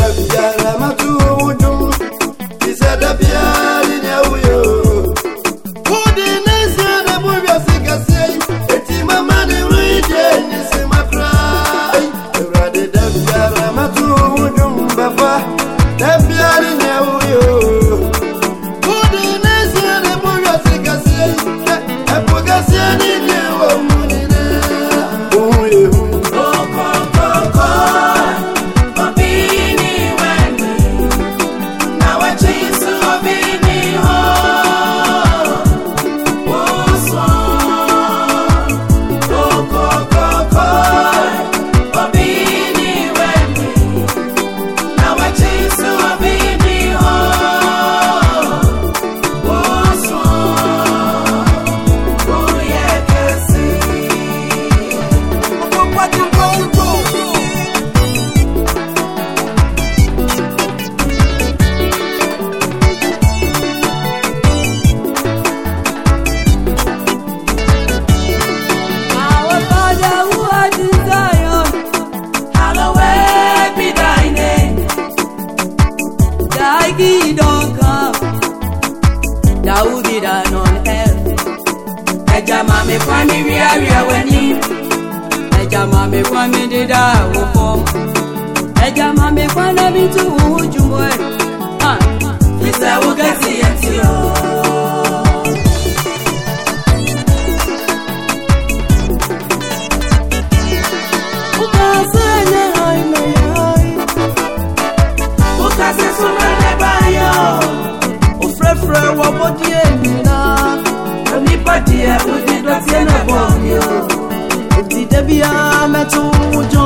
da biya ramatu wudum bisa da biya will be down on earth. Ẹja máa mi fún mi rí àríyá wẹ̀ ní. Ẹja máa mi fún mi dídá àwọn fọ́. Ẹja máa mi fún ẹbí tí òun jùmọ̀ ẹ̀. Ìṣẹ̀wó gẹ̀ẹ́sì yẹn ti ọ̀. efra wɔ bɔdeɛ nyinaa onipa deɛ wode dɔteɛ na bɔɔdeɛ o nti da biaa mɛto wo gyo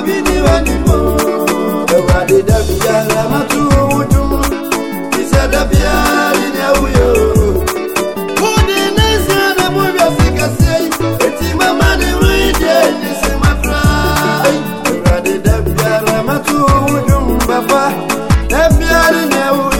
abidi wadimu ewurade da biara matu owu dum isɛ da biara ni awu yo. wúni ní sẹ́ni mú bí ọ̀sì kẹsí etí mama ni wọ́n yí di èyí sí ma fura. ewurade da biara matu owu dum bàbá da biara ni awu yo.